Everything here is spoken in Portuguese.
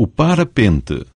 o parapente.